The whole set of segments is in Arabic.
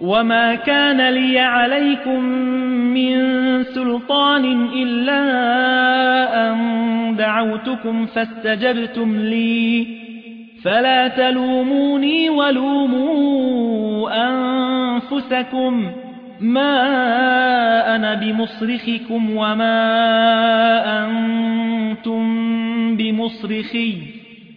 وما كان لي عليكم من سلطان إلا أن دعوتكم فاستجبتم لي. فلا تلوموني ولوموا أنفسكم. ما أنا بمصرخكم وما أنتم بمصرخي.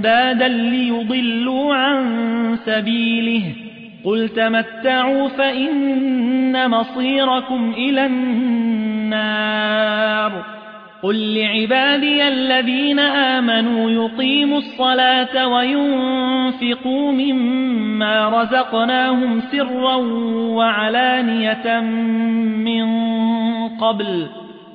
أندادا ليضلوا عن سبيله. قل تمتعوا فإن مصيركم إلى النار. قل لعبادي الذين آمنوا يقيموا الصلاة وينفقوا مما رزقناهم سرا وعلانية من قبل.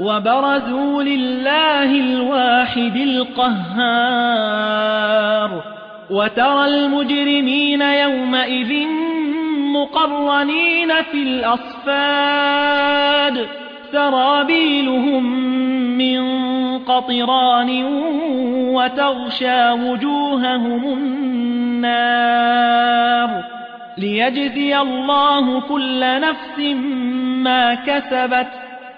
وبرزوا لله الواحد القهار. وترى المجرمين يومئذ مقرنين في الأصفاد. سرابيلهم من قطران وتغشى وجوههم النار. ليجزي الله كل نفس ما كسبت